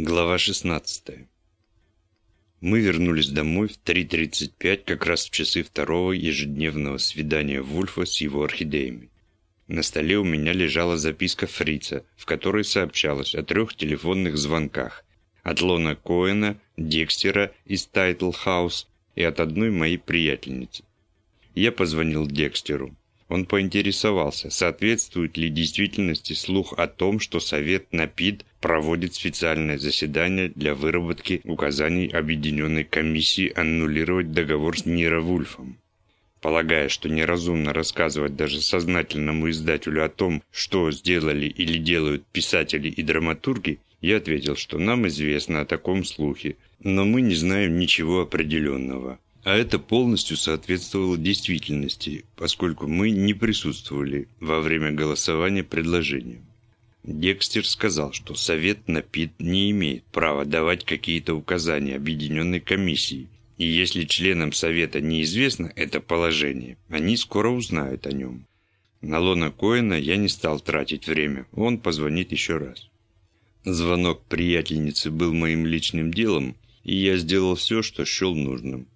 Глава 16. Мы вернулись домой в 3.35, как раз в часы второго ежедневного свидания Вульфа с его орхидеями. На столе у меня лежала записка Фрица, в которой сообщалось о трех телефонных звонках. От Лона Коэна, Декстера из Title House и от одной моей приятельницы. Я позвонил Декстеру. Он поинтересовался, соответствует ли действительности слух о том, что Совет НАПИД проводит специальное заседание для выработки указаний Объединенной комиссии аннулировать договор с Ниро Вульфом. Полагая, что неразумно рассказывать даже сознательному издателю о том, что сделали или делают писатели и драматурги, я ответил, что нам известно о таком слухе, но мы не знаем ничего определенного. А это полностью соответствовало действительности, поскольку мы не присутствовали во время голосования предложения. Декстер сказал, что Совет на ПИТ не имеет права давать какие-то указания объединенной комиссии, и если членам Совета неизвестно это положение, они скоро узнают о нем. На Лона Коэна я не стал тратить время, он позвонит еще раз. Звонок приятельницы был моим личным делом, и я сделал все, что счел нужным.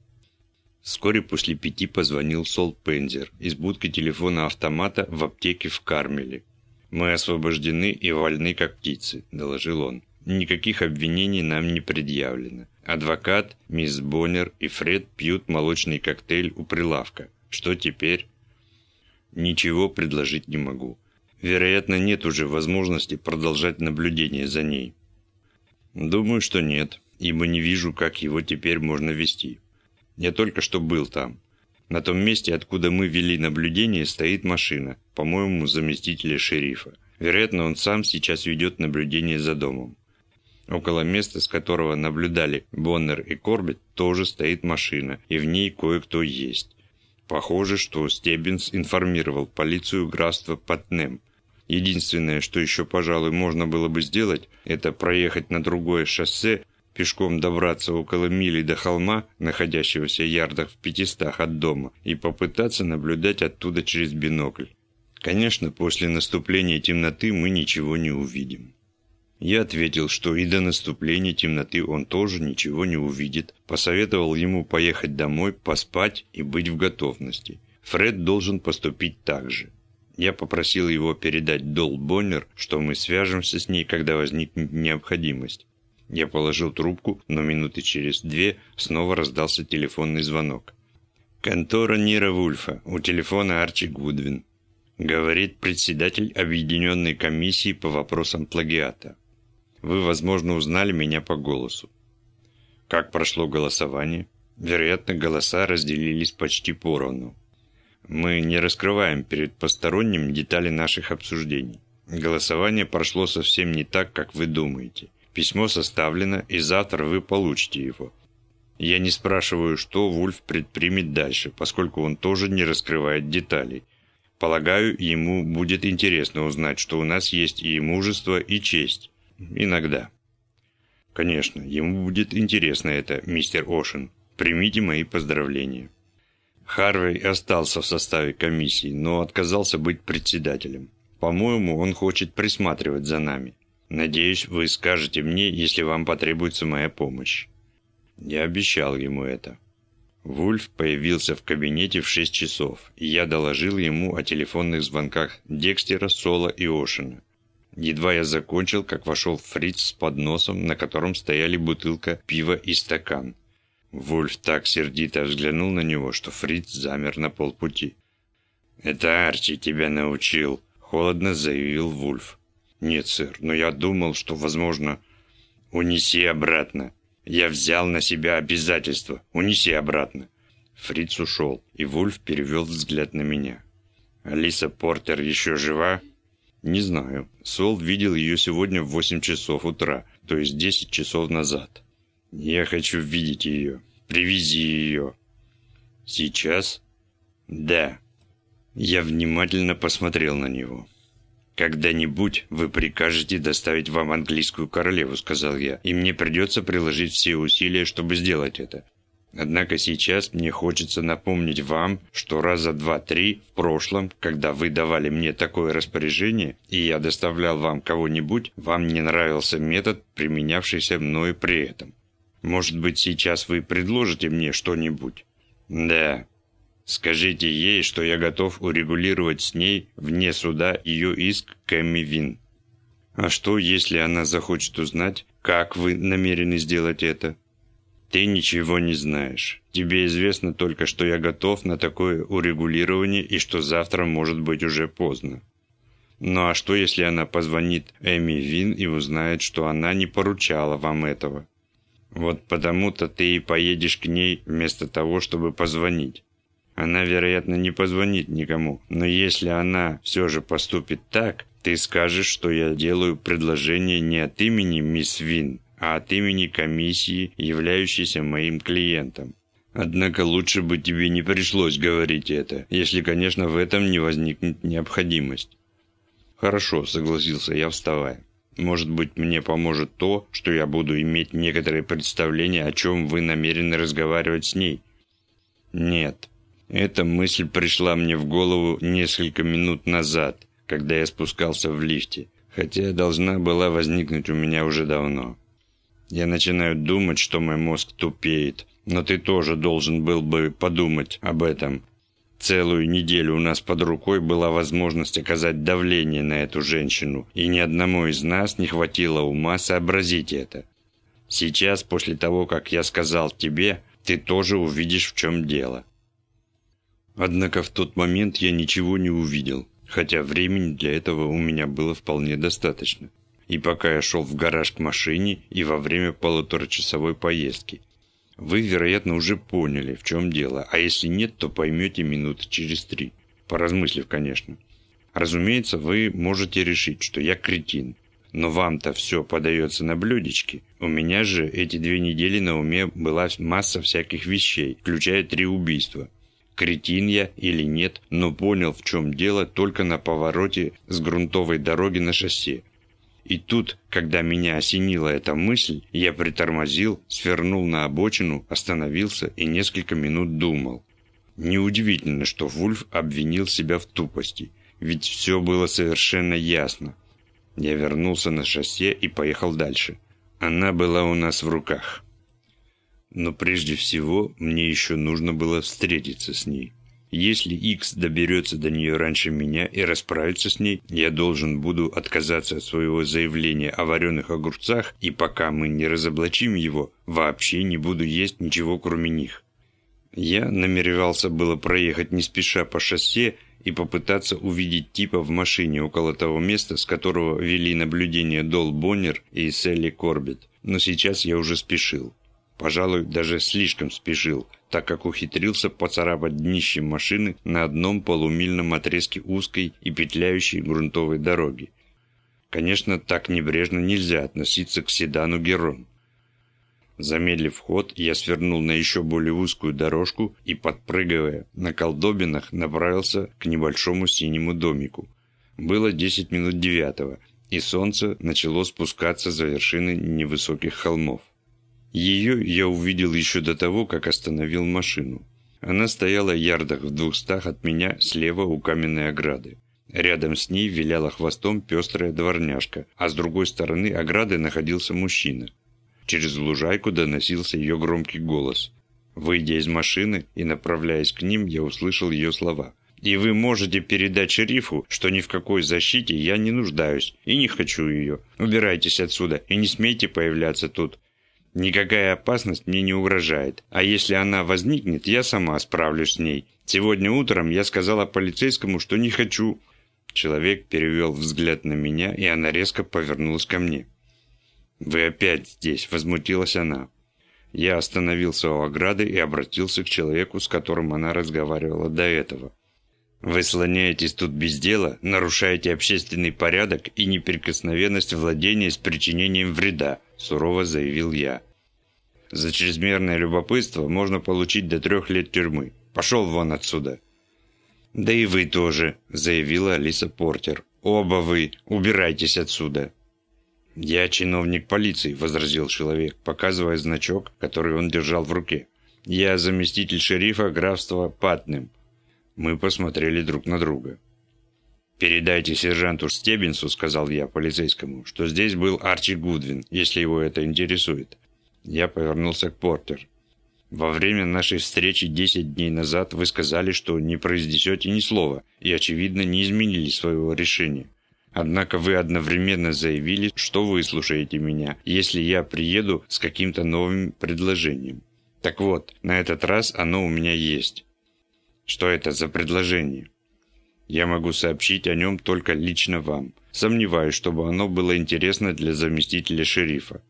Вскоре после пяти позвонил Сол Пензер из будки телефона-автомата в аптеке в Кармеле. «Мы освобождены и вольны, как птицы», – доложил он. «Никаких обвинений нам не предъявлено. Адвокат, мисс Боннер и Фред пьют молочный коктейль у прилавка. Что теперь?» «Ничего предложить не могу. Вероятно, нет уже возможности продолжать наблюдение за ней». «Думаю, что нет, ибо не вижу, как его теперь можно вести». Я только что был там. На том месте, откуда мы вели наблюдение, стоит машина, по-моему, заместителя шерифа. Вероятно, он сам сейчас ведет наблюдение за домом. Около места, с которого наблюдали Боннер и Корбет, тоже стоит машина, и в ней кое-кто есть. Похоже, что Стеббинс информировал полицию графства Патнем. Единственное, что еще, пожалуй, можно было бы сделать, это проехать на другое шоссе пешком добраться около мили до холма, находящегося ярдах в пятистах от дома, и попытаться наблюдать оттуда через бинокль. Конечно, после наступления темноты мы ничего не увидим. Я ответил, что и до наступления темноты он тоже ничего не увидит, посоветовал ему поехать домой, поспать и быть в готовности. Фред должен поступить так же. Я попросил его передать Дол Боннер, что мы свяжемся с ней, когда возникнет необходимость. Я положил трубку, но минуты через две снова раздался телефонный звонок. «Контора Нира Вульфа. У телефона Арчи Гудвин», — говорит председатель Объединенной комиссии по вопросам плагиата. «Вы, возможно, узнали меня по голосу». Как прошло голосование? Вероятно, голоса разделились почти поровну. Мы не раскрываем перед посторонним детали наших обсуждений. Голосование прошло совсем не так, как вы думаете – Письмо составлено, и завтра вы получите его. Я не спрашиваю, что Вульф предпримет дальше, поскольку он тоже не раскрывает деталей. Полагаю, ему будет интересно узнать, что у нас есть и мужество, и честь. Иногда. Конечно, ему будет интересно это, мистер Ошен. Примите мои поздравления. Харвей остался в составе комиссии, но отказался быть председателем. По-моему, он хочет присматривать за нами. Надеюсь, вы скажете мне, если вам потребуется моя помощь». Я обещал ему это. Вульф появился в кабинете в 6 часов, и я доложил ему о телефонных звонках Декстера, Сола и Ошина. Едва я закончил, как вошел Фриц с подносом, на котором стояли бутылка пива и стакан. Вульф так сердито взглянул на него, что Фриц замер на полпути. «Это Арчи тебя научил», — холодно заявил Вульф. «Нет, сэр, но я думал, что, возможно...» «Унеси обратно. Я взял на себя обязательство. Унеси обратно». Фриц ушел, и Вульф перевел взгляд на меня. «Алиса Портер еще жива?» «Не знаю. Сол видел ее сегодня в восемь часов утра, то есть десять часов назад. Я хочу видеть ее. Привези ее». «Сейчас?» «Да». Я внимательно посмотрел на него. «Когда-нибудь вы прикажете доставить вам английскую королеву», — сказал я, «и мне придется приложить все усилия, чтобы сделать это. Однако сейчас мне хочется напомнить вам, что раза два-три в прошлом, когда вы давали мне такое распоряжение, и я доставлял вам кого-нибудь, вам не нравился метод, применявшийся мною при этом. Может быть, сейчас вы предложите мне что-нибудь? Да. Скажите ей, что я готов урегулировать с ней вне суда ее иск к Эмми Вин. А что, если она захочет узнать, как вы намерены сделать это? Ты ничего не знаешь. Тебе известно только, что я готов на такое урегулирование и что завтра может быть уже поздно. Ну а что, если она позвонит Эми Вин и узнает, что она не поручала вам этого? Вот потому-то ты и поедешь к ней вместо того, чтобы позвонить. Она, вероятно, не позвонит никому, но если она все же поступит так, ты скажешь, что я делаю предложение не от имени мисс Вин, а от имени комиссии, являющейся моим клиентом. Однако лучше бы тебе не пришлось говорить это, если, конечно, в этом не возникнет необходимость. Хорошо, согласился я, вставая. Может быть, мне поможет то, что я буду иметь некоторое представление, о чем вы намерены разговаривать с ней? Нет. Эта мысль пришла мне в голову несколько минут назад, когда я спускался в лифте, хотя должна была возникнуть у меня уже давно. Я начинаю думать, что мой мозг тупеет. Но ты тоже должен был бы подумать об этом. Целую неделю у нас под рукой была возможность оказать давление на эту женщину, и ни одному из нас не хватило ума сообразить это. Сейчас, после того, как я сказал тебе, ты тоже увидишь, в чем дело. Однако в тот момент я ничего не увидел, хотя времени для этого у меня было вполне достаточно и пока я шел в гараж к машине, и во время полуторачасовой поездки. Вы, вероятно, уже поняли, в чем дело, а если нет, то поймете минуты через три. Поразмыслив, конечно. Разумеется, вы можете решить, что я кретин. Но вам-то все подается на блюдечке. У меня же эти две недели на уме была масса всяких вещей, включая три убийства. Кретин я или нет, но понял, в чем дело только на повороте с грунтовой дороги на шоссе. И тут, когда меня осенила эта мысль, я притормозил, свернул на обочину, остановился и несколько минут думал. Неудивительно, что Вульф обвинил себя в тупости, ведь все было совершенно ясно. Я вернулся на шоссе и поехал дальше. Она была у нас в руках. Но прежде всего мне еще нужно было встретиться с ней. Если X доберется до нее раньше меня и расправится с ней, я должен буду отказаться от своего заявления о вареных огурцах, и пока мы не разоблачим его, вообще не буду есть ничего кроме них. Я намеревался было проехать не спеша по шоссе и попытаться увидеть типа в машине около того места, с которого вели наблюдение Дол Боннер и Селли Корбет, но сейчас я уже спешил. Пожалуй, даже слишком спешил, так как ухитрился поцарапать днищем машины на одном полумильном отрезке узкой и петляющей грунтовой дороги. Конечно, так небрежно нельзя относиться к седану Герон. Замедлив ход, я свернул на еще более узкую дорожку и, подпрыгивая на колдобинах, направился к небольшому синему домику. Было 10 минут девятого, и солнце начало спускаться за вершины невысоких холмов. Ее я увидел еще до того, как остановил машину. Она стояла ярдах в двухстах от меня слева у каменной ограды. Рядом с ней виляла хвостом пестрая дворняжка, а с другой стороны ограды находился мужчина. Через лужайку доносился ее громкий голос. Выйдя из машины и направляясь к ним, я услышал ее слова. «И вы можете передать шерифу, что ни в какой защите я не нуждаюсь и не хочу ее. Убирайтесь отсюда и не смейте появляться тут. Никакая опасность мне не угрожает, а если она возникнет, я сама справлюсь с ней. Сегодня утром я сказала полицейскому, что не хочу». Человек перевел взгляд на меня, и она резко повернулась ко мне. «Вы опять здесь», — возмутилась она. Я остановился у ограды и обратился к человеку, с которым она разговаривала до этого. «Вы слоняетесь тут без дела, нарушаете общественный порядок и неприкосновенность владения с причинением вреда», – сурово заявил я. «За чрезмерное любопытство можно получить до трех лет тюрьмы. Пошел вон отсюда». «Да и вы тоже», – заявила Алиса Портер. «Оба вы, убирайтесь отсюда». «Я чиновник полиции», – возразил человек, показывая значок, который он держал в руке. Я заместитель шерифа графства Патным. Мы посмотрели друг на друга. «Передайте сержанту Стеббинсу», — сказал я полицейскому, «что здесь был Арчи Гудвин, если его это интересует». Я повернулся к Портер. «Во время нашей встречи 10 дней назад вы сказали, что не произнесете ни слова, и, очевидно, не изменили своего решения. Однако вы одновременно заявили, что выслушаете меня, если я приеду с каким-то новым предложением. Так вот, на этот раз оно у меня есть. Что это за предложение? Я могу сообщить о нем только лично вам. Сомневаюсь, чтобы оно было интересно для заместителя шерифа.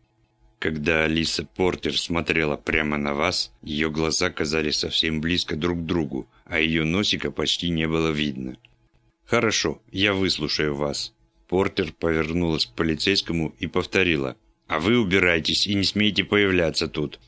Когда Алиса Портер смотрела прямо на вас, ее глаза казались совсем близко друг к другу, а ее носика почти не было видно. «Хорошо, я выслушаю вас». Портер повернулась к полицейскому и повторила. «А вы убирайтесь и не смейте появляться тут».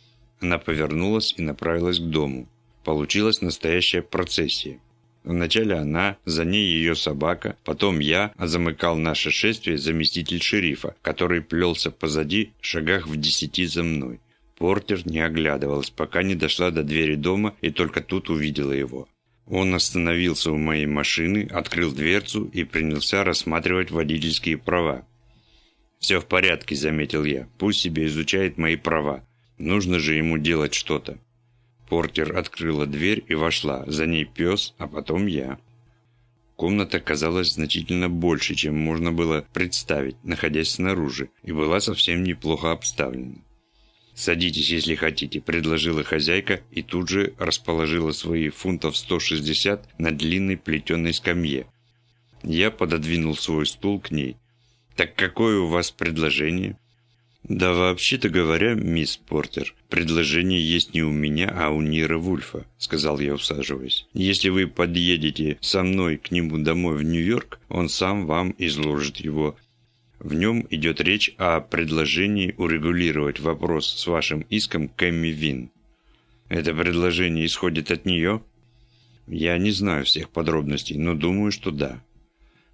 Она повернулась и направилась к дому. Получилась настоящая процессия. Вначале она, за ней ее собака, потом я, а замыкал наше шествие заместитель шерифа, который плелся позади, шагах в десяти за мной. Портер не оглядывалась, пока не дошла до двери дома и только тут увидела его. Он остановился у моей машины, открыл дверцу и принялся рассматривать водительские права. «Все в порядке», — заметил я. «Пусть себе изучает мои права. Нужно же ему делать что-то». Портер открыла дверь и вошла, за ней пес, а потом я. Комната казалась значительно больше, чем можно было представить, находясь снаружи, и была совсем неплохо обставлена. «Садитесь, если хотите», – предложила хозяйка и тут же расположила свои фунтов 160 на длинной плетеной скамье. Я пододвинул свой стул к ней. «Так какое у вас предложение?» «Да вообще-то говоря, мисс Портер, предложение есть не у меня, а у Нира Вульфа», сказал я, усаживаясь. «Если вы подъедете со мной к нему домой в Нью-Йорк, он сам вам изложит его. В нем идет речь о предложении урегулировать вопрос с вашим иском Кэмми Вин. Это предложение исходит от нее?» «Я не знаю всех подробностей, но думаю, что да».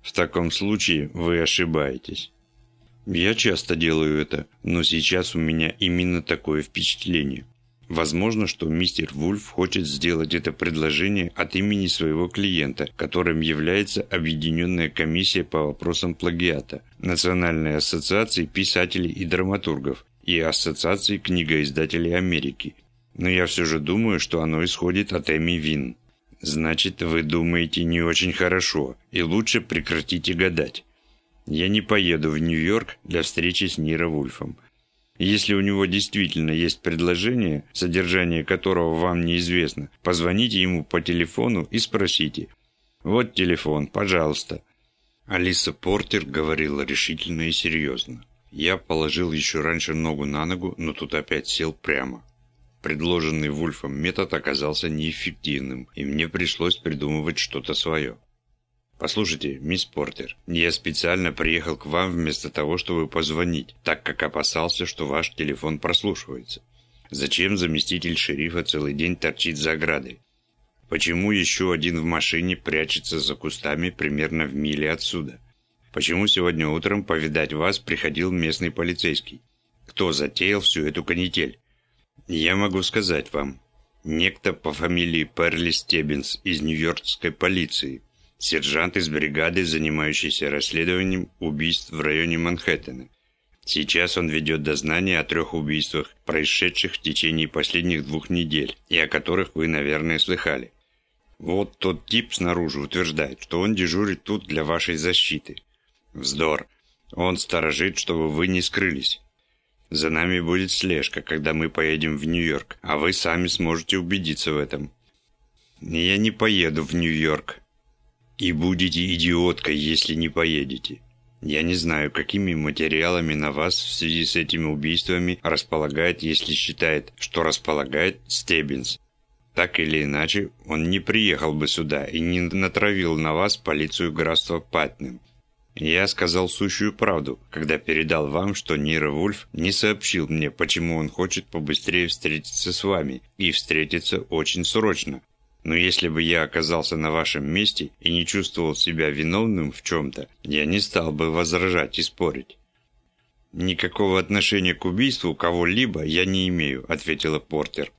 «В таком случае вы ошибаетесь». Я часто делаю это, но сейчас у меня именно такое впечатление. Возможно, что мистер Вульф хочет сделать это предложение от имени своего клиента, которым является Объединенная комиссия по вопросам плагиата, Национальной ассоциации писателей и драматургов и Ассоциации книгоиздателей Америки. Но я все же думаю, что оно исходит от Эми Вин. Значит, вы думаете не очень хорошо, и лучше прекратите гадать. Я не поеду в Нью-Йорк для встречи с Ниро Вульфом. Если у него действительно есть предложение, содержание которого вам неизвестно, позвоните ему по телефону и спросите. Вот телефон, пожалуйста. Алиса Портер говорила решительно и серьезно. Я положил еще раньше ногу на ногу, но тут опять сел прямо. Предложенный Вульфом метод оказался неэффективным, и мне пришлось придумывать что-то свое. «Послушайте, мисс Портер, я специально приехал к вам вместо того, чтобы позвонить, так как опасался, что ваш телефон прослушивается. Зачем заместитель шерифа целый день торчит за оградой? Почему еще один в машине прячется за кустами примерно в миле отсюда? Почему сегодня утром повидать вас приходил местный полицейский? Кто затеял всю эту канитель? Я могу сказать вам. Некто по фамилии Перли Стеббинс из нью-йоркской полиции – сержант из бригады, занимающийся расследованием убийств в районе Манхэттена. Сейчас он ведет дознание о трех убийствах, происшедших в течение последних двух недель, и о которых вы, наверное, слыхали. Вот тот тип снаружи утверждает, что он дежурит тут для вашей защиты. Вздор. Он сторожит, чтобы вы не скрылись. За нами будет слежка, когда мы поедем в Нью-Йорк, а вы сами сможете убедиться в этом. Я не поеду в Нью-Йорк, и будете идиоткой, если не поедете. Я не знаю, какими материалами на вас в связи с этими убийствами располагает, если считает, что располагает Стеббинс. Так или иначе, он не приехал бы сюда и не натравил на вас полицию графства Патнем. Я сказал сущую правду, когда передал вам, что Нира Вульф не сообщил мне, почему он хочет побыстрее встретиться с вами, и встретиться очень срочно. Но если бы я оказался на вашем месте и не чувствовал себя виновным в чем-то, я не стал бы возражать и спорить. «Никакого отношения к убийству кого-либо я не имею», — ответила Портер.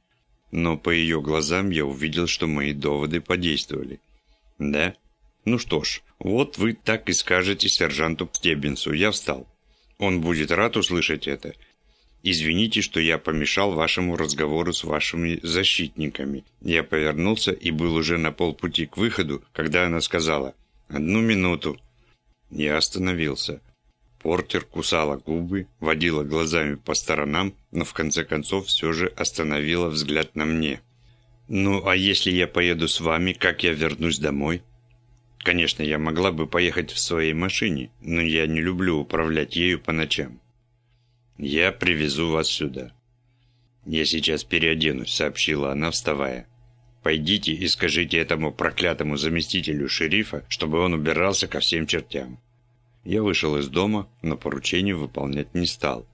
но по ее глазам я увидел, что мои доводы подействовали. «Да? Ну что ж, вот вы так и скажете сержанту Стеббинсу. Я встал. Он будет рад услышать это. Извините, что я помешал вашему разговору с вашими защитниками. Я повернулся и был уже на полпути к выходу, когда она сказала «Одну минуту». Я остановился. Портер кусала губы, водила глазами по сторонам, но в конце концов все же остановила взгляд на мне. «Ну, а если я поеду с вами, как я вернусь домой?» «Конечно, я могла бы поехать в своей машине, но я не люблю управлять ею по ночам. Я привезу вас сюда». «Я сейчас переоденусь», — сообщила она, вставая. «Пойдите и скажите этому проклятому заместителю шерифа, чтобы он убирался ко всем чертям». Я вышел из дома, но поручение выполнять не стал.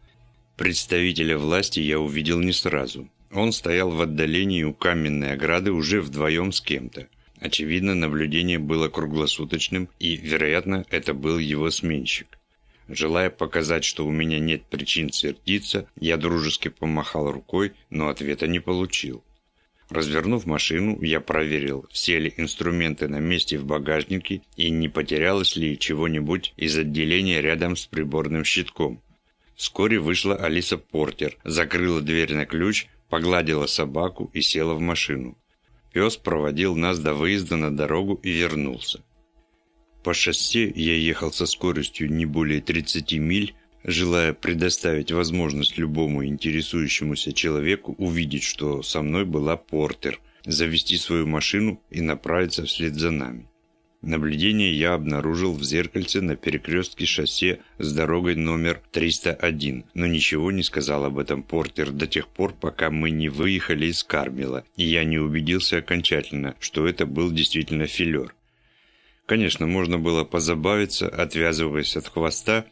Представителя власти я увидел не сразу. Он стоял в отдалении у каменной ограды уже вдвоем с кем-то. Очевидно, наблюдение было круглосуточным, и, вероятно, это был его сменщик. Желая показать, что у меня нет причин сердиться, я дружески помахал рукой, но ответа не получил. Развернув машину, я проверил, все ли инструменты на месте в багажнике и не потерялось ли чего-нибудь из отделения рядом с приборным щитком. Вскоре вышла Алиса Портер, закрыла дверь на ключ, погладила собаку и села в машину. Пес проводил нас до выезда на дорогу и вернулся. По шоссе я ехал со скоростью не более 30 миль, желая предоставить возможность любому интересующемуся человеку увидеть, что со мной была Портер, завести свою машину и направиться вслед за нами. Наблюдение я обнаружил в зеркальце на перекрестке шоссе с дорогой номер 301, но ничего не сказал об этом Портер до тех пор, пока мы не выехали из Кармела, и я не убедился окончательно, что это был действительно филер. Конечно, можно было позабавиться, отвязываясь от хвоста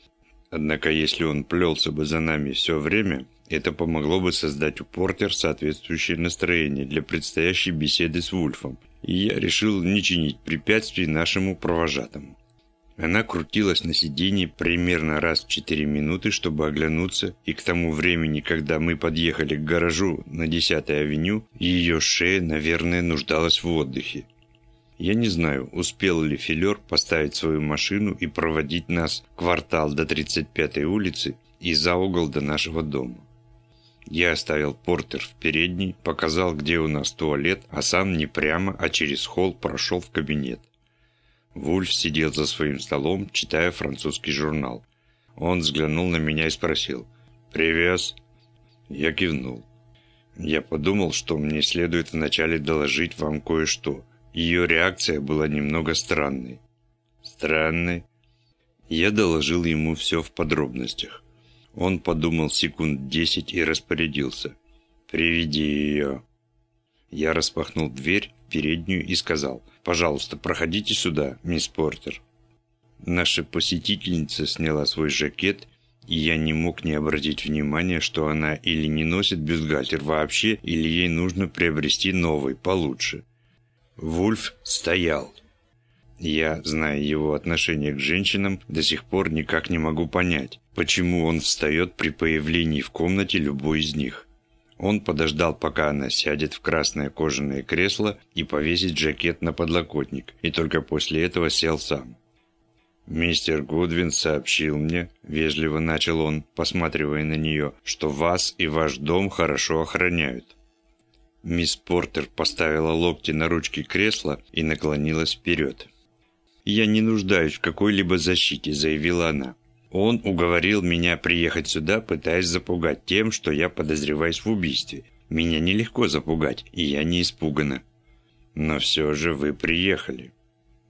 Однако если он плелся бы за нами все время, это помогло бы создать у Портер соответствующее настроение для предстоящей беседы с Вульфом, и я решил не чинить препятствий нашему провожатому. Она крутилась на сиденье примерно раз в 4 минуты, чтобы оглянуться, и к тому времени, когда мы подъехали к гаражу на 10-й авеню, ее шея, наверное, нуждалась в отдыхе. Я не знаю, успел ли Филер поставить свою машину и проводить нас квартал до 35-й улицы и за угол до нашего дома. Я оставил Портер в передней, показал, где у нас туалет, а сам не прямо, а через холл прошел в кабинет. Вульф сидел за своим столом, читая французский журнал. Он взглянул на меня и спросил «Привез?» Я кивнул. Я подумал, что мне следует вначале доложить вам кое-что – ее реакция была немного странной. Странной? Я доложил ему все в подробностях. Он подумал секунд десять и распорядился. «Приведи ее». Я распахнул дверь в переднюю и сказал, «Пожалуйста, проходите сюда, мисс Портер». Наша посетительница сняла свой жакет, и я не мог не обратить внимания, что она или не носит бюстгальтер вообще, или ей нужно приобрести новый, получше. Вульф стоял. Я, зная его отношение к женщинам, до сих пор никак не могу понять, почему он встает при появлении в комнате любой из них. Он подождал, пока она сядет в красное кожаное кресло и повесит жакет на подлокотник, и только после этого сел сам. «Мистер Гудвин сообщил мне», — вежливо начал он, посматривая на нее, «что вас и ваш дом хорошо охраняют. Мисс Портер поставила локти на ручки кресла и наклонилась вперед. «Я не нуждаюсь в какой-либо защите», — заявила она. «Он уговорил меня приехать сюда, пытаясь запугать тем, что я подозреваюсь в убийстве. Меня нелегко запугать, и я не испугана». «Но все же вы приехали».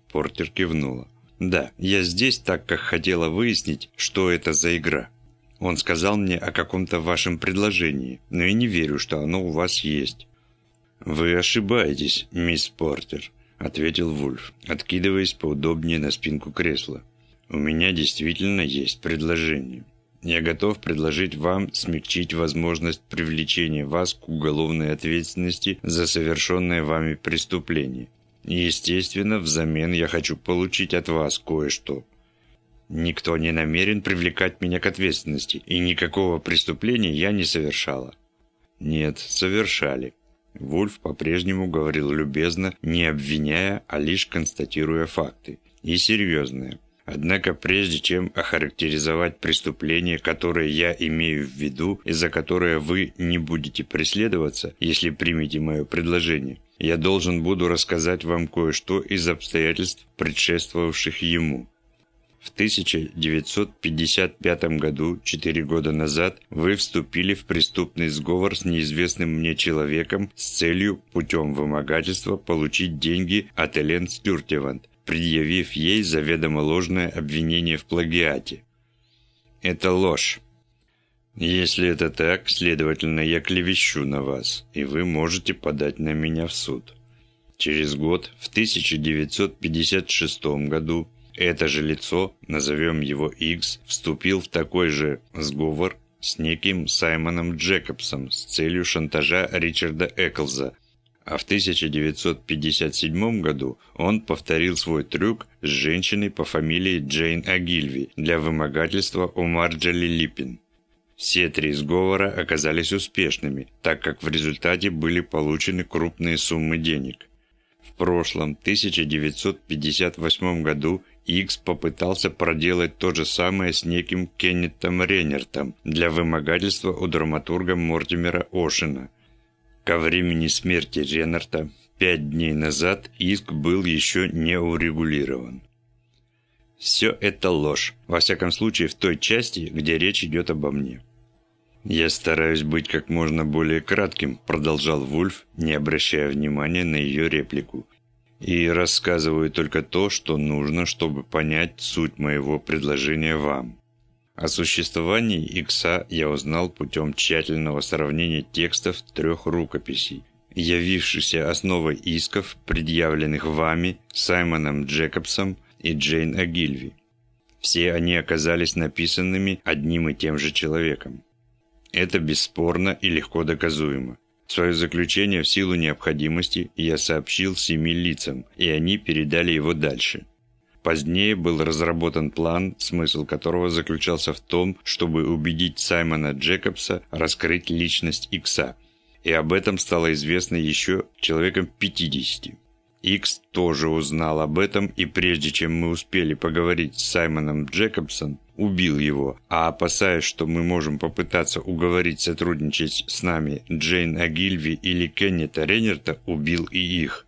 Портер кивнула. «Да, я здесь так, как хотела выяснить, что это за игра. Он сказал мне о каком-то вашем предложении, но я не верю, что оно у вас есть. «Вы ошибаетесь, мисс Портер», — ответил Вульф, откидываясь поудобнее на спинку кресла. «У меня действительно есть предложение. Я готов предложить вам смягчить возможность привлечения вас к уголовной ответственности за совершенное вами преступление. Естественно, взамен я хочу получить от вас кое-что. Никто не намерен привлекать меня к ответственности, и никакого преступления я не совершала». «Нет, совершали», Вульф по-прежнему говорил любезно, не обвиняя, а лишь констатируя факты. И серьезные. Однако прежде чем охарактеризовать преступление, которое я имею в виду и за которое вы не будете преследоваться, если примете мое предложение, я должен буду рассказать вам кое-что из обстоятельств, предшествовавших ему. В 1955 году, четыре года назад, вы вступили в преступный сговор с неизвестным мне человеком с целью путем вымогательства получить деньги от Элен Стюртевант, предъявив ей заведомо ложное обвинение в плагиате. Это ложь. Если это так, следовательно, я клевещу на вас, и вы можете подать на меня в суд. Через год, в 1956 году, это же лицо, назовем его X, вступил в такой же сговор с неким Саймоном Джекобсом с целью шантажа Ричарда Эклза, а в 1957 году он повторил свой трюк с женщиной по фамилии Джейн Агильви для вымогательства у Марджали Липпин. Все три сговора оказались успешными, так как в результате были получены крупные суммы денег. В прошлом, 1958 году, Икс попытался проделать то же самое с неким Кеннетом Реннертом для вымогательства у драматурга Мортимера Ошина. Ко времени смерти Реннерта, пять дней назад, иск был еще не урегулирован. Все это ложь, во всяком случае в той части, где речь идет обо мне. «Я стараюсь быть как можно более кратким», – продолжал Вульф, не обращая внимания на ее реплику. «И рассказываю только то, что нужно, чтобы понять суть моего предложения вам. О существовании Икса я узнал путем тщательного сравнения текстов трех рукописей, явившихся основой исков, предъявленных вами, Саймоном Джекобсом и Джейн Агильви. Все они оказались написанными одним и тем же человеком. Это бесспорно и легко доказуемо. Свое заключение в силу необходимости я сообщил семи лицам, и они передали его дальше. Позднее был разработан план, смысл которого заключался в том, чтобы убедить Саймона Джекобса раскрыть личность Икса. И об этом стало известно еще человеком 50. Икс тоже узнал об этом, и прежде чем мы успели поговорить с Саймоном Джекобсом, убил его, а опасаясь, что мы можем попытаться уговорить сотрудничать с нами Джейн Агильви или Кеннета Реннерта, убил и их.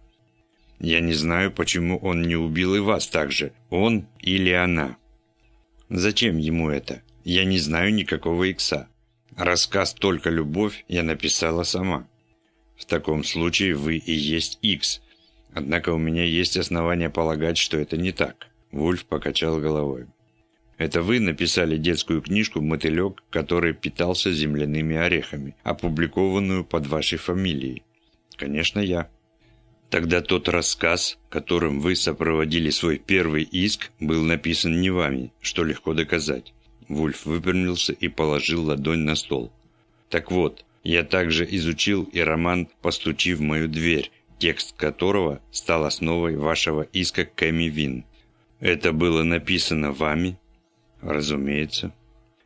Я не знаю, почему он не убил и вас также, он или она. Зачем ему это? Я не знаю никакого икса. Рассказ «Только любовь» я написала сама. В таком случае вы и есть Икс, Однако у меня есть основания полагать, что это не так. Вульф покачал головой. Это вы написали детскую книжку «Мотылек, который питался земляными орехами», опубликованную под вашей фамилией. Конечно, я. Тогда тот рассказ, которым вы сопроводили свой первый иск, был написан не вами, что легко доказать. Вульф выпрямился и положил ладонь на стол. Так вот, я также изучил и роман «Постучи в мою дверь», текст которого стал основой вашего иска Кэми Вин. Это было написано вами? Разумеется.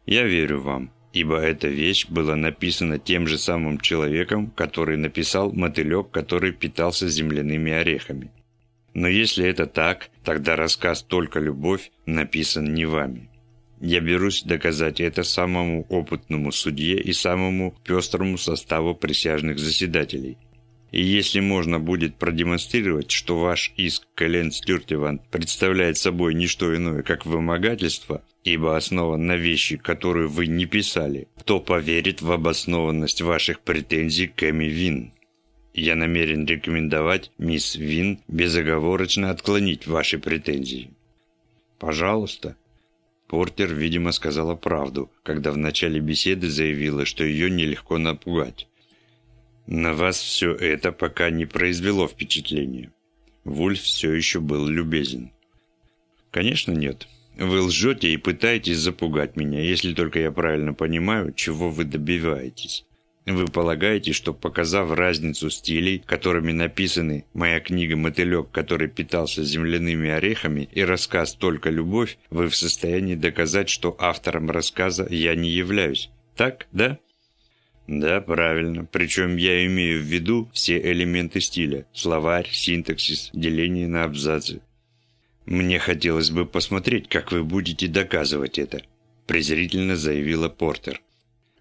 Я верю вам, ибо эта вещь была написана тем же самым человеком, который написал мотылек, который питался земляными орехами. Но если это так, тогда рассказ «Только любовь» написан не вами. Я берусь доказать это самому опытному судье и самому пестрому составу присяжных заседателей – и если можно будет продемонстрировать, что ваш иск Кэлен Стюртеван представляет собой не что иное, как вымогательство, ибо основан на вещи, которую вы не писали, то поверит в обоснованность ваших претензий к Эми Вин. Я намерен рекомендовать мисс Вин безоговорочно отклонить ваши претензии. Пожалуйста. Портер, видимо, сказала правду, когда в начале беседы заявила, что ее нелегко напугать. На вас все это пока не произвело впечатления. Вульф все еще был любезен. Конечно, нет. Вы лжете и пытаетесь запугать меня, если только я правильно понимаю, чего вы добиваетесь. Вы полагаете, что показав разницу стилей, которыми написаны моя книга «Мотылек, который питался земляными орехами» и рассказ «Только любовь», вы в состоянии доказать, что автором рассказа я не являюсь. Так, да? Да, правильно. Причем я имею в виду все элементы стиля. Словарь, синтаксис, деление на абзацы. Мне хотелось бы посмотреть, как вы будете доказывать это, презрительно заявила Портер.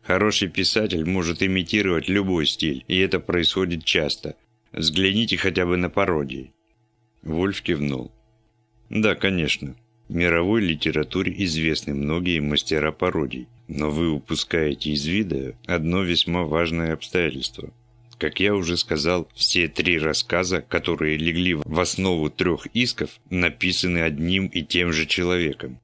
Хороший писатель может имитировать любой стиль, и это происходит часто. Взгляните хотя бы на пародии. Вольф кивнул. Да, конечно. Мировой литературе известны многие мастера пародий, но вы упускаете из вида одно весьма важное обстоятельство. Как я уже сказал, все три рассказа, которые легли в основу трех исков, написаны одним и тем же человеком.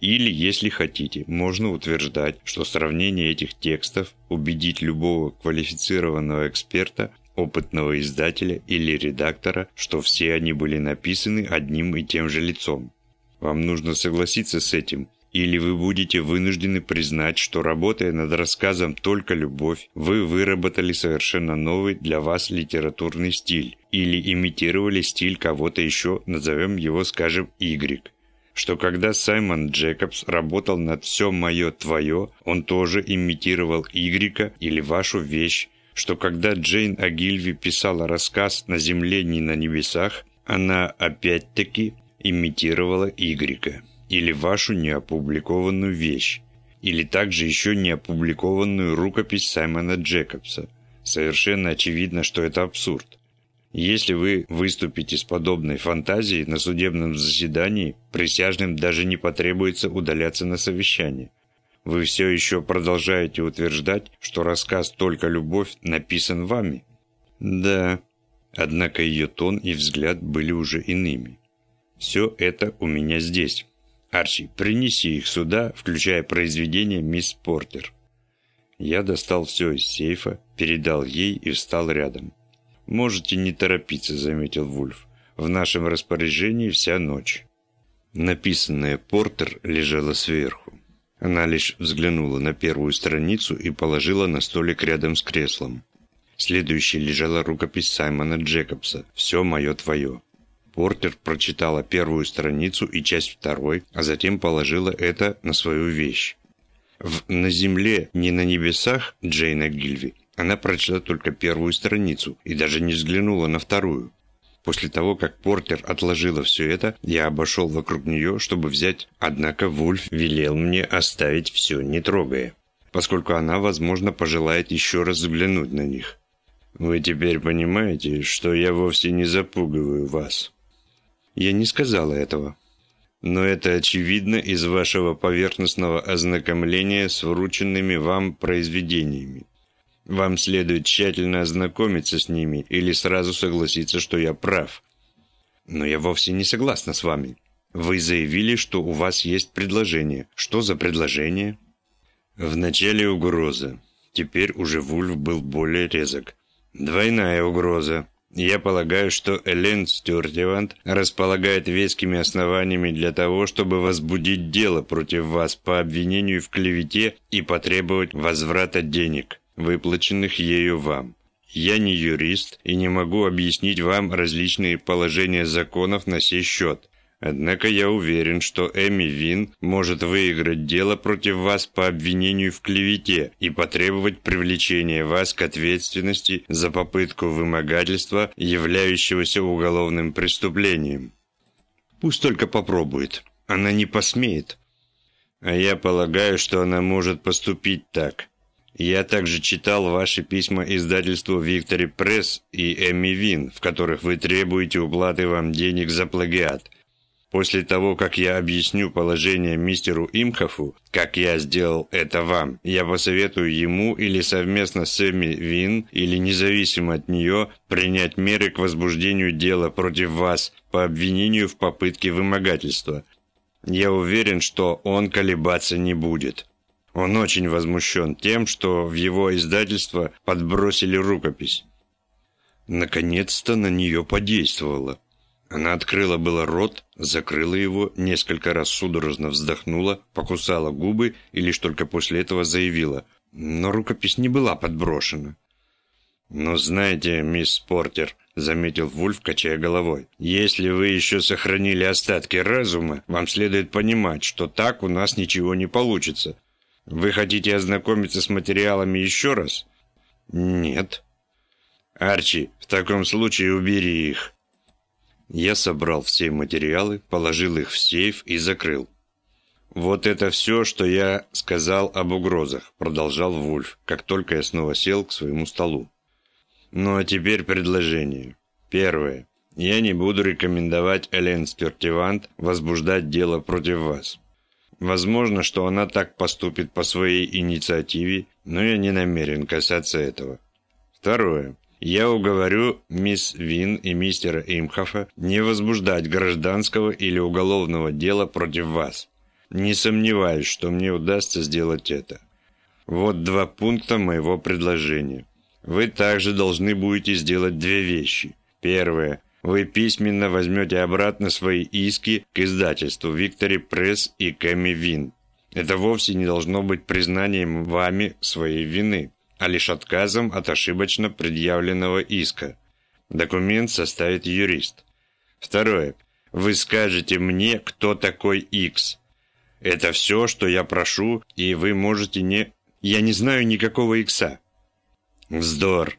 Или, если хотите, можно утверждать, что сравнение этих текстов убедит любого квалифицированного эксперта, опытного издателя или редактора, что все они были написаны одним и тем же лицом. Вам нужно согласиться с этим, или вы будете вынуждены признать, что работая над рассказом «Только любовь», вы выработали совершенно новый для вас литературный стиль, или имитировали стиль кого-то еще, назовем его, скажем, Y. Что когда Саймон Джекобс работал над «Все мое твое», он тоже имитировал Y или вашу вещь, что когда Джейн Агильви писала рассказ «На земле, не на небесах», она опять-таки имитировала Игрика, или вашу неопубликованную вещь, или также еще не опубликованную рукопись Саймона Джекобса. Совершенно очевидно, что это абсурд. Если вы выступите с подобной фантазией на судебном заседании, присяжным даже не потребуется удаляться на совещание. Вы все еще продолжаете утверждать, что рассказ «Только любовь» написан вами? Да. Однако ее тон и взгляд были уже иными. Все это у меня здесь. Арчи, принеси их сюда, включая произведение мисс Портер. Я достал все из сейфа, передал ей и встал рядом. «Можете не торопиться», — заметил Вульф. «В нашем распоряжении вся ночь». Написанное Портер лежало сверху. Она лишь взглянула на первую страницу и положила на столик рядом с креслом. Следующей лежала рукопись Саймона Джекобса «Все мое твое». Портер прочитала первую страницу и часть второй, а затем положила это на свою вещь. В «На земле, не на небесах» Джейна Гильви она прочла только первую страницу и даже не взглянула на вторую. После того, как Портер отложила все это, я обошел вокруг нее, чтобы взять, однако Вульф велел мне оставить все, не трогая, поскольку она, возможно, пожелает еще раз взглянуть на них. «Вы теперь понимаете, что я вовсе не запугиваю вас?» Я не сказала этого. Но это очевидно из вашего поверхностного ознакомления с врученными вам произведениями. Вам следует тщательно ознакомиться с ними или сразу согласиться, что я прав. Но я вовсе не согласна с вами. Вы заявили, что у вас есть предложение. Что за предложение? Вначале угроза. Теперь уже Вульф был более резок. Двойная угроза. Я полагаю, что Элен Стюартевант располагает вескими основаниями для того, чтобы возбудить дело против вас по обвинению в клевете и потребовать возврата денег, выплаченных ею вам. Я не юрист и не могу объяснить вам различные положения законов на сей счет. Однако я уверен, что Эми Вин может выиграть дело против вас по обвинению в клевете и потребовать привлечения вас к ответственности за попытку вымогательства, являющегося уголовным преступлением. Пусть только попробует. Она не посмеет. А я полагаю, что она может поступить так. Я также читал ваши письма издательству Виктори Пресс и Эми Вин, в которых вы требуете уплаты вам денег за плагиат – После того, как я объясню положение мистеру Имхофу, как я сделал это вам, я посоветую ему или совместно с Эми Вин, или независимо от нее, принять меры к возбуждению дела против вас по обвинению в попытке вымогательства. Я уверен, что он колебаться не будет. Он очень возмущен тем, что в его издательство подбросили рукопись. Наконец-то на нее подействовало. Она открыла было рот, закрыла его, несколько раз судорожно вздохнула, покусала губы и лишь только после этого заявила. Но рукопись не была подброшена. «Но знаете, мисс Портер», — заметил Вульф, качая головой, «если вы еще сохранили остатки разума, вам следует понимать, что так у нас ничего не получится. Вы хотите ознакомиться с материалами еще раз? Нет. Арчи, в таком случае убери их. Я собрал все материалы, положил их в сейф и закрыл. «Вот это все, что я сказал об угрозах», – продолжал Вульф, как только я снова сел к своему столу. «Ну а теперь предложение. Первое. Я не буду рекомендовать Элен Спертивант возбуждать дело против вас. Возможно, что она так поступит по своей инициативе, но я не намерен касаться этого. Второе. Я уговорю мисс Вин и мистера Имхофа не возбуждать гражданского или уголовного дела против вас. Не сомневаюсь, что мне удастся сделать это. Вот два пункта моего предложения. Вы также должны будете сделать две вещи. Первое. Вы письменно возьмете обратно свои иски к издательству Виктори Пресс и Кэми Вин. Это вовсе не должно быть признанием вами своей вины, а лишь отказом от ошибочно предъявленного иска. Документ составит юрист. Второе. Вы скажете мне, кто такой X. Это все, что я прошу, и вы можете не... Я не знаю никакого икса. Вздор.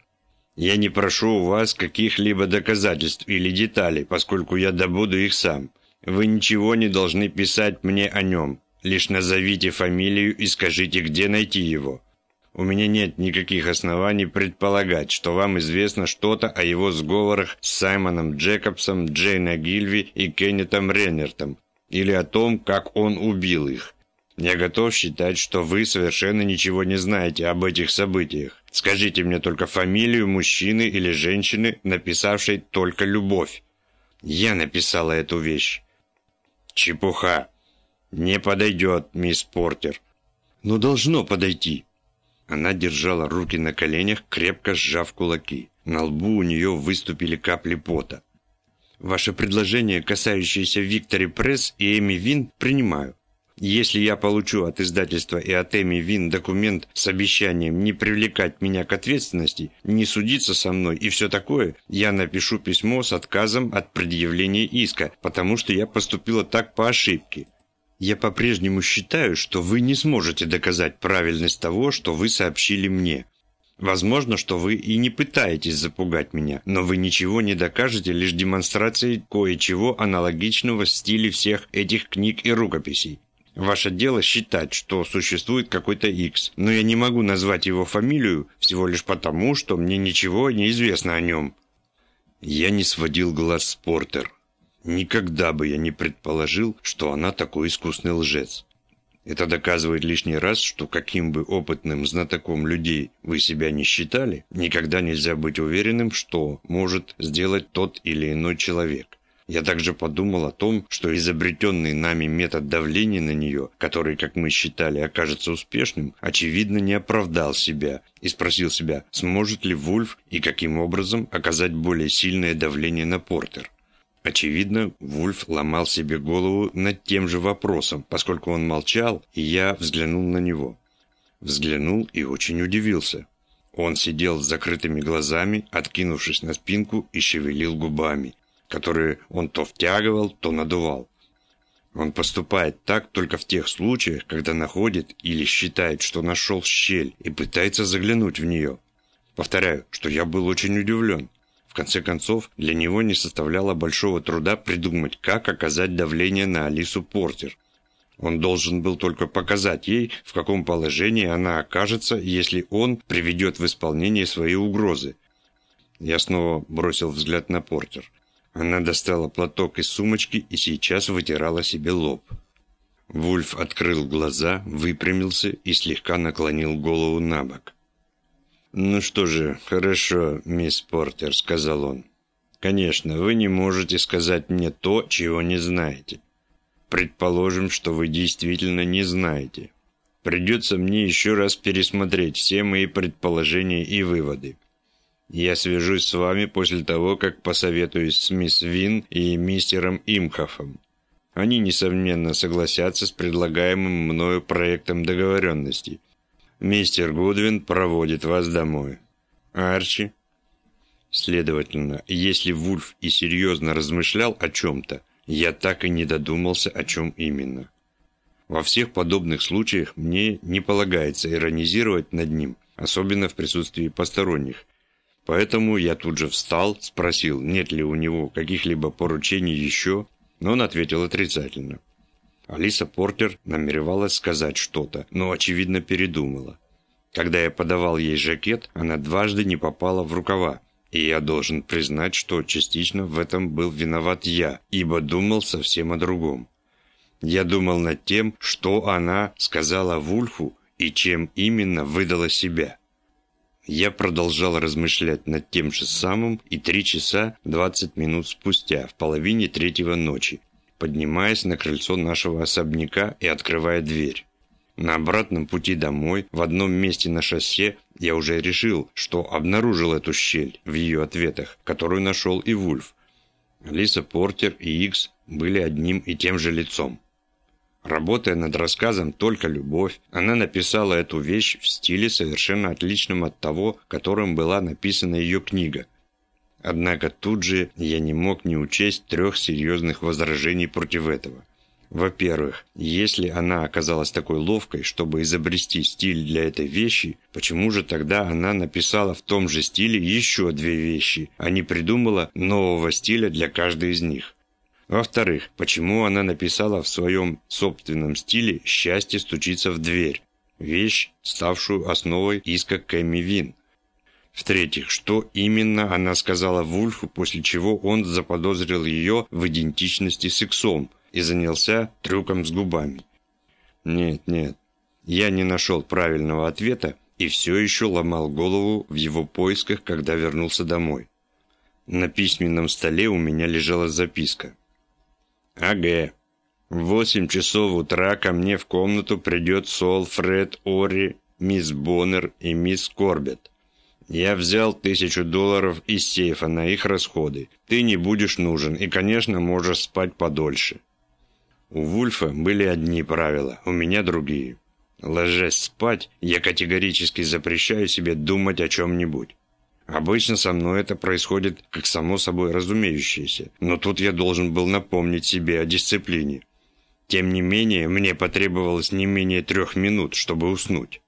Я не прошу у вас каких-либо доказательств или деталей, поскольку я добуду их сам. Вы ничего не должны писать мне о нем. Лишь назовите фамилию и скажите, где найти его. У меня нет никаких оснований предполагать, что вам известно что-то о его сговорах с Саймоном Джекобсом, Джейна Гильви и Кеннетом Реннертом, или о том, как он убил их. Я готов считать, что вы совершенно ничего не знаете об этих событиях. Скажите мне только фамилию мужчины или женщины, написавшей только любовь. Я написала эту вещь. Чепуха. Не подойдет, мисс Портер. Но должно подойти. Она держала руки на коленях, крепко сжав кулаки. На лбу у нее выступили капли пота. Ваше предложение, касающееся Виктори Пресс и Эми Вин, принимаю. Если я получу от издательства и от Эми Вин документ с обещанием не привлекать меня к ответственности, не судиться со мной и все такое, я напишу письмо с отказом от предъявления иска, потому что я поступила так по ошибке. Я по-прежнему считаю, что вы не сможете доказать правильность того, что вы сообщили мне. Возможно, что вы и не пытаетесь запугать меня, но вы ничего не докажете лишь демонстрацией кое-чего аналогичного в стиле всех этих книг и рукописей. Ваше дело считать, что существует какой-то X, но я не могу назвать его фамилию всего лишь потому, что мне ничего не известно о нем. Я не сводил глаз с Портер. Никогда бы я не предположил, что она такой искусный лжец. Это доказывает лишний раз, что каким бы опытным знатоком людей вы себя не считали, никогда нельзя быть уверенным, что может сделать тот или иной человек. Я также подумал о том, что изобретенный нами метод давления на нее, который, как мы считали, окажется успешным, очевидно не оправдал себя, и спросил себя, сможет ли Вульф и каким образом оказать более сильное давление на Портер. Очевидно, Вульф ломал себе голову над тем же вопросом, поскольку он молчал, и я взглянул на него. Взглянул и очень удивился. Он сидел с закрытыми глазами, откинувшись на спинку и шевелил губами, которые он то втягивал, то надувал. Он поступает так только в тех случаях, когда находит или считает, что нашел щель и пытается заглянуть в нее. Повторяю, что я был очень удивлен. В конце концов, для него не составляло большого труда придумать, как оказать давление на Алису Портер. Он должен был только показать ей, в каком положении она окажется, если он приведет в исполнение свои угрозы. Я снова бросил взгляд на Портер. Она достала платок из сумочки и сейчас вытирала себе лоб. Вульф открыл глаза, выпрямился и слегка наклонил голову на бок. «Ну что же, хорошо, мисс Портер», — сказал он. «Конечно, вы не можете сказать мне то, чего не знаете. Предположим, что вы действительно не знаете. Придется мне еще раз пересмотреть все мои предположения и выводы. Я свяжусь с вами после того, как посоветуюсь с мисс Вин и мистером Имхофом. Они, несомненно, согласятся с предлагаемым мною проектом договоренности» Мистер Гудвин проводит вас домой. Арчи? Следовательно, если Вульф и серьезно размышлял о чем-то, я так и не додумался, о чем именно. Во всех подобных случаях мне не полагается иронизировать над ним, особенно в присутствии посторонних. Поэтому я тут же встал, спросил, нет ли у него каких-либо поручений еще, но он ответил отрицательно. Алиса Портер намеревалась сказать что-то, но, очевидно, передумала. Когда я подавал ей жакет, она дважды не попала в рукава, и я должен признать, что частично в этом был виноват я, ибо думал совсем о другом. Я думал над тем, что она сказала Вульфу и чем именно выдала себя. Я продолжал размышлять над тем же самым и три часа двадцать минут спустя, в половине третьего ночи, поднимаясь на крыльцо нашего особняка и открывая дверь. На обратном пути домой, в одном месте на шоссе, я уже решил, что обнаружил эту щель в ее ответах, которую нашел и Вульф. Лиса Портер и Икс были одним и тем же лицом. Работая над рассказом «Только любовь», она написала эту вещь в стиле, совершенно отличном от того, которым была написана ее книга. Однако тут же я не мог не учесть трех серьезных возражений против этого. Во-первых, если она оказалась такой ловкой, чтобы изобрести стиль для этой вещи, почему же тогда она написала в том же стиле еще две вещи, а не придумала нового стиля для каждой из них? Во-вторых, почему она написала в своем собственном стиле «Счастье стучится в дверь», вещь, ставшую основой иска Кэмми Вин? В-третьих, что именно она сказала Вульфу, после чего он заподозрил ее в идентичности с Иксом и занялся трюком с губами? Нет, нет, я не нашел правильного ответа и все еще ломал голову в его поисках, когда вернулся домой. На письменном столе у меня лежала записка. Ага. В восемь часов утра ко мне в комнату придет Сол, Фред, Ори, мисс Боннер и мисс Корбет. Я взял тысячу долларов из сейфа на их расходы. Ты не будешь нужен и, конечно, можешь спать подольше. У Вульфа были одни правила, у меня другие. Ложась спать, я категорически запрещаю себе думать о чем-нибудь. Обычно со мной это происходит как само собой разумеющееся, но тут я должен был напомнить себе о дисциплине. Тем не менее, мне потребовалось не менее трех минут, чтобы уснуть.